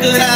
good.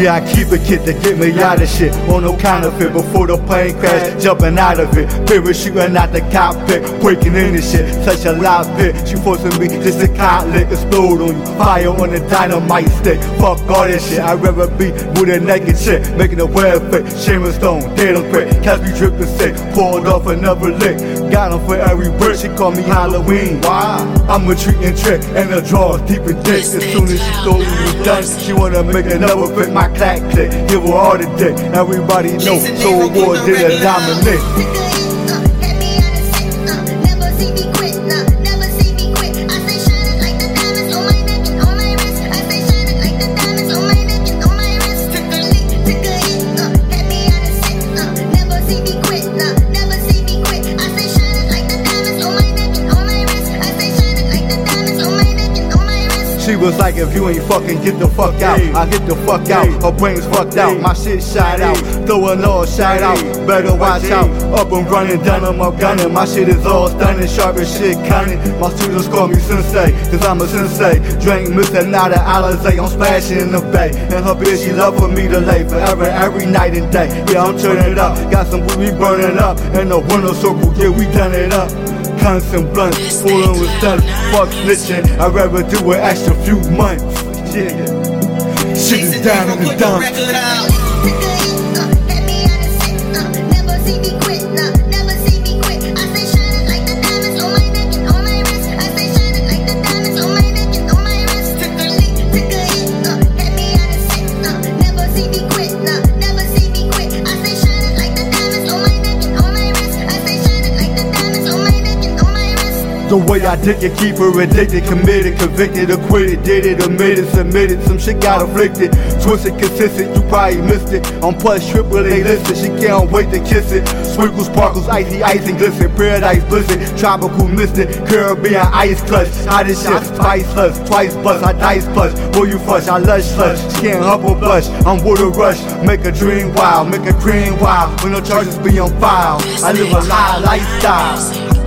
Yeah, I keep a kit to get me out of shit. On no counterfeit before the plane crash, jumping out of it. Parachuting out the cockpit, breaking in the shit. Such a loud pit. She forcing me just to lit, explode on you. Fire on the dynamite stick. Fuck all this shit. I'd rather be with a naked chick, making a web fit. Sharon Stone, dead on quick. Catch me dripping sick, pulled off another lick. Got him for every word. She call me Halloween. Why? I'm a treating trick and a draw deep in dick. As soon as she throw me done, she wanna make another fit. My clack click, give her all the dick. Everybody know, so war did a dominate. Was like, if you ain't fucking, get the fuck out. I get the fuck out. Her brain's fucked out. My shit shot out. Throwing all shot out. Better watch out. Up and running, done I'm up gunning. My shit is all stunning, sharp as shit cunning. My students call me sensei, cause I'm a sensei. Drink out of Alizé. I'm splashing in the bay. And her bitch, she love for me to lay forever, every night and day. Yeah, I'm turning it up. Got some we burning up. And the winner circle, yeah, we done it up constant blunt, fooling with stuff, fuck snitching. I'd rather do an extra few months. Yeah, shit is down in the dumps. The way I did it, keep her addicted, committed, convicted, acquitted, did it, admitted, submitted. Some shit got afflicted, twisted, consistent. You probably missed it. On plus triple they listed, she can't wait to kiss it. Sprinkles, sparkles, icy, ice and glisten, paradise blizzard, tropical mystic, Caribbean ice clutch. Hottest shit, spice plus, twice plus, I dice plus. Will you fuss? I lush slush, can't but blush. I'm with a rush, make a dream wild, make a cream wild. When no charges be on file, I live a lie lifestyle.